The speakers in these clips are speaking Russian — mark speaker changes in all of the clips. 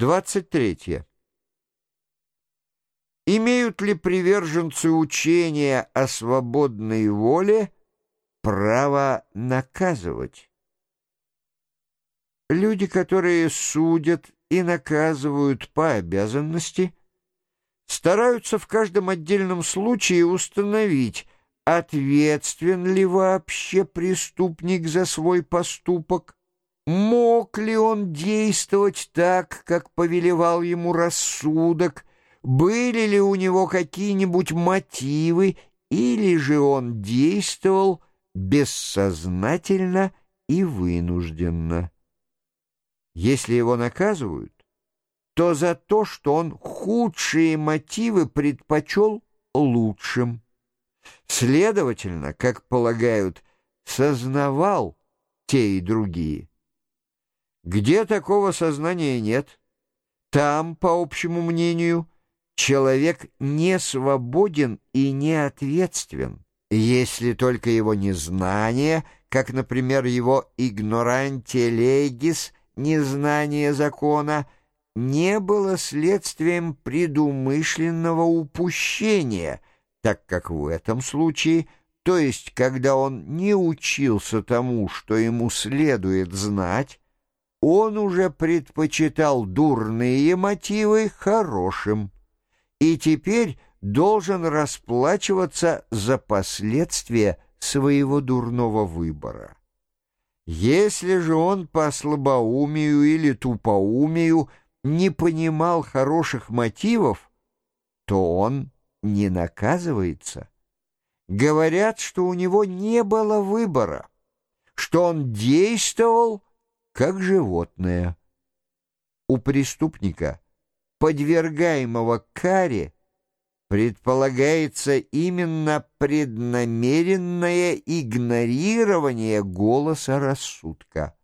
Speaker 1: 23. Имеют ли приверженцы учения о свободной воле право наказывать? Люди, которые судят и наказывают по обязанности, стараются в каждом отдельном случае установить, ответствен ли вообще преступник за свой поступок, мог ли он действовать так, как повелевал ему рассудок, были ли у него какие-нибудь мотивы, или же он действовал бессознательно и вынужденно. Если его наказывают, то за то, что он худшие мотивы предпочел лучшим. Следовательно, как полагают, сознавал те и другие. Где такого сознания нет, там, по общему мнению, человек не свободен и не ответственен, если только его незнание, как, например, его игнорантия легис, незнание закона, не было следствием предумышленного упущения, так как в этом случае, то есть когда он не учился тому, что ему следует знать, он уже предпочитал дурные мотивы хорошим и теперь должен расплачиваться за последствия своего дурного выбора. Если же он по слабоумию или тупоумию не понимал хороших мотивов, то он не наказывается. Говорят, что у него не было выбора, что он действовал как животное. У преступника – подвергаемого каре предполагается именно преднамеренное игнорирование голоса рассудка.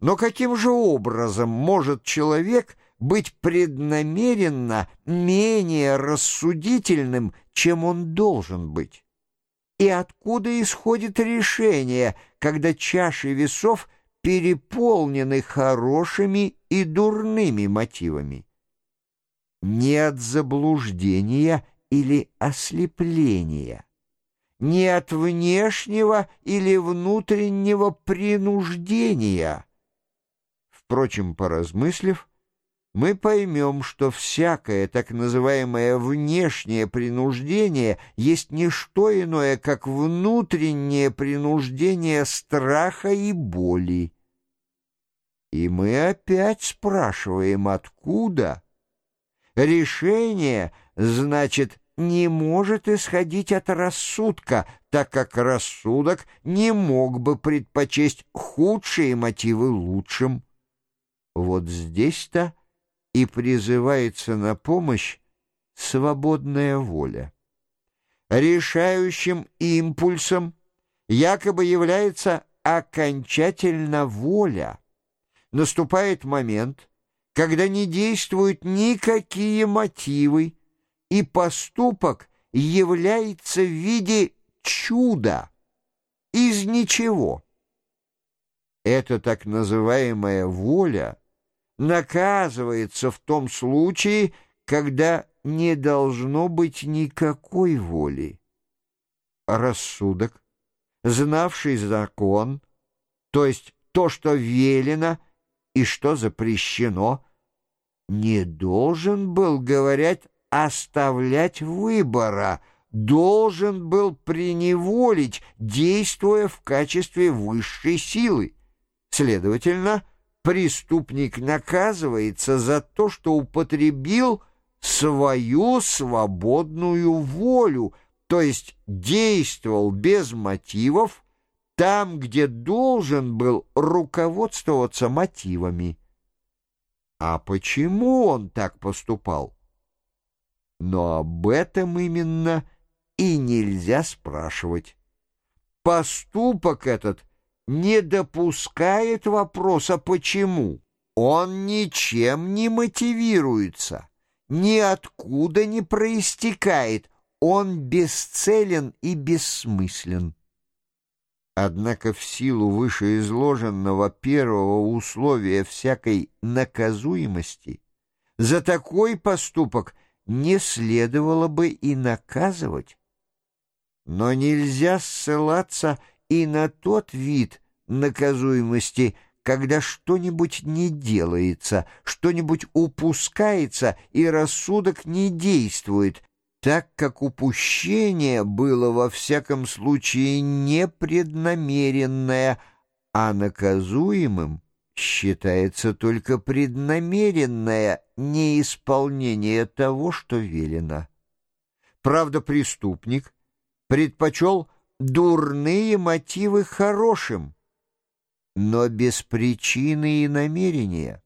Speaker 1: Но каким же образом может человек быть преднамеренно менее рассудительным, чем он должен быть? И откуда исходит решение, когда чаши весов переполнены хорошими и дурными мотивами? не от заблуждения или ослепления, не от внешнего или внутреннего принуждения. Впрочем, поразмыслив, мы поймем, что всякое так называемое внешнее принуждение есть не что иное, как внутреннее принуждение страха и боли. И мы опять спрашиваем, откуда – Решение, значит, не может исходить от рассудка, так как рассудок не мог бы предпочесть худшие мотивы лучшим. Вот здесь-то и призывается на помощь свободная воля. Решающим импульсом якобы является окончательно воля. Наступает момент, когда не действуют никакие мотивы, и поступок является в виде чуда, из ничего. Эта так называемая воля наказывается в том случае, когда не должно быть никакой воли. Рассудок, знавший закон, то есть то, что велено и что запрещено, не должен был, говорят, оставлять выбора, должен был преневолить, действуя в качестве высшей силы. Следовательно, преступник наказывается за то, что употребил свою свободную волю, то есть действовал без мотивов, там, где должен был руководствоваться мотивами. А почему он так поступал? Но об этом именно и нельзя спрашивать. Поступок этот не допускает вопроса «почему?». Он ничем не мотивируется, ниоткуда не проистекает, он бесцелен и бессмыслен. Однако в силу вышеизложенного первого условия всякой наказуемости за такой поступок не следовало бы и наказывать. Но нельзя ссылаться и на тот вид наказуемости, когда что-нибудь не делается, что-нибудь упускается и рассудок не действует, так как упущение было во всяком случае непреднамеренное, а наказуемым считается только преднамеренное неисполнение того, что велено. Правда, преступник предпочел дурные мотивы хорошим, но без причины и намерения.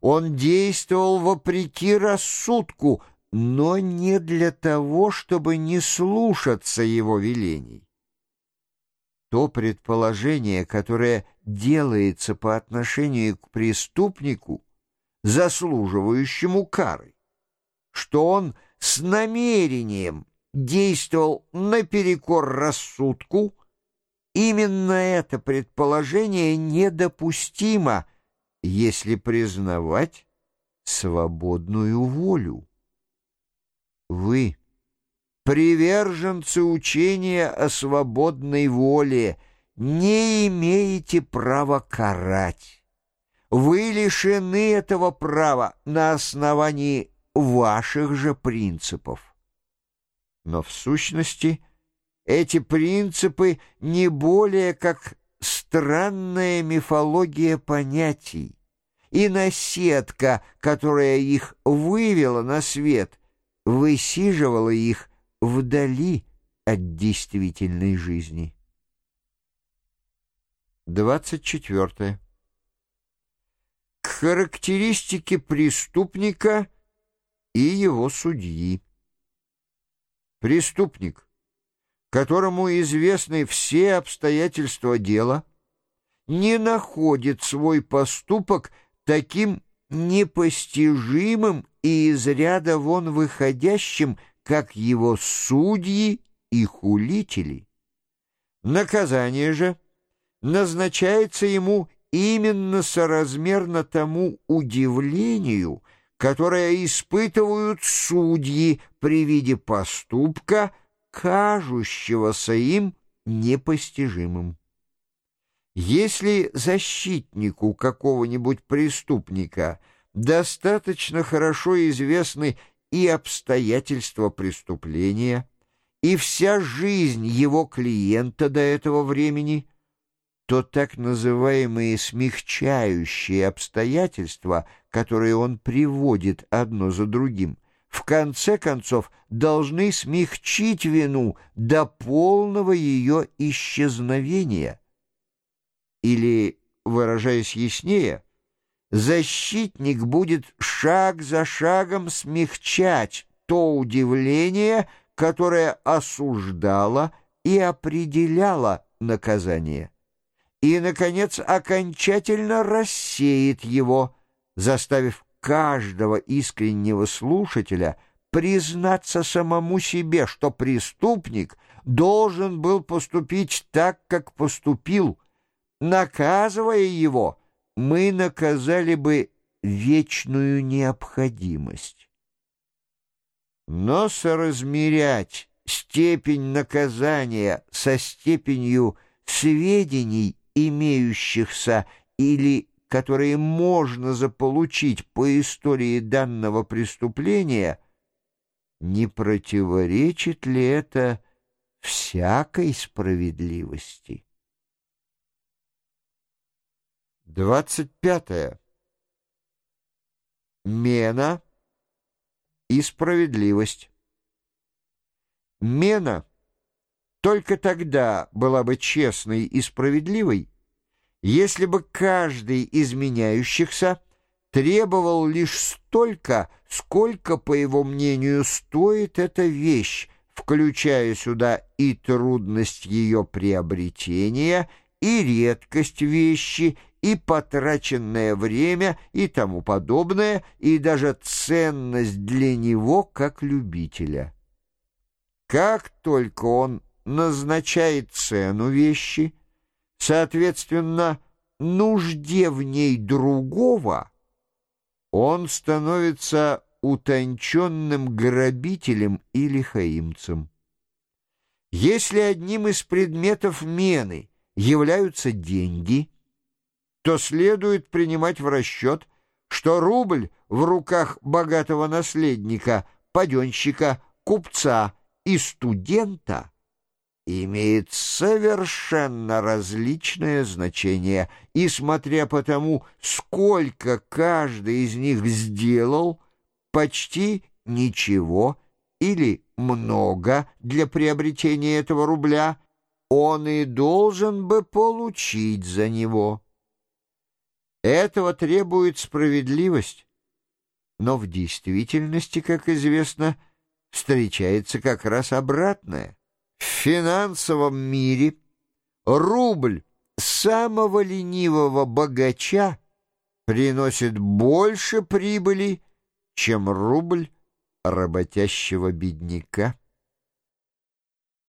Speaker 1: Он действовал вопреки рассудку, но не для того, чтобы не слушаться его велений. То предположение, которое делается по отношению к преступнику, заслуживающему кары, что он с намерением действовал наперекор рассудку, именно это предположение недопустимо, если признавать свободную волю. Вы, приверженцы учения о свободной воле, не имеете права карать. Вы лишены этого права на основании ваших же принципов. Но в сущности эти принципы не более как странная мифология понятий, и наседка, которая их вывела на свет, высиживала их вдали от действительной жизни. 24. К характеристике преступника и его судьи. Преступник, которому известны все обстоятельства дела, не находит свой поступок таким непостижимым и из ряда вон выходящим, как его судьи и хулители. Наказание же назначается ему именно соразмерно тому удивлению, которое испытывают судьи при виде поступка, кажущегося им непостижимым. Если защитнику какого-нибудь преступника достаточно хорошо известны и обстоятельства преступления, и вся жизнь его клиента до этого времени – то так называемые смягчающие обстоятельства, которые он приводит одно за другим, в конце концов должны смягчить вину до полного ее исчезновения. Или, выражаясь яснее, защитник будет шаг за шагом смягчать то удивление, которое осуждало и определяло наказание и, наконец, окончательно рассеет его, заставив каждого искреннего слушателя признаться самому себе, что преступник должен был поступить так, как поступил. Наказывая его, мы наказали бы вечную необходимость. Но соразмерять степень наказания со степенью сведений имеющихся или которые можно заполучить по истории данного преступления, не противоречит ли это всякой справедливости? 25. Мена и справедливость. Мена — только тогда была бы честной и справедливой, если бы каждый из меняющихся требовал лишь столько, сколько, по его мнению, стоит эта вещь, включая сюда и трудность ее приобретения, и редкость вещи, и потраченное время, и тому подобное, и даже ценность для него как любителя. Как только он назначает цену вещи, соответственно, нужде в ней другого, он становится утонченным грабителем или хаимцем. Если одним из предметов мены являются деньги, то следует принимать в расчет, что рубль в руках богатого наследника, паденщика, купца и студента имеет совершенно различное значение, и смотря по тому, сколько каждый из них сделал, почти ничего или много для приобретения этого рубля он и должен бы получить за него. Этого требует справедливость, но в действительности, как известно, встречается как раз обратное. В финансовом мире рубль самого ленивого богача приносит больше прибыли, чем рубль работящего бедняка.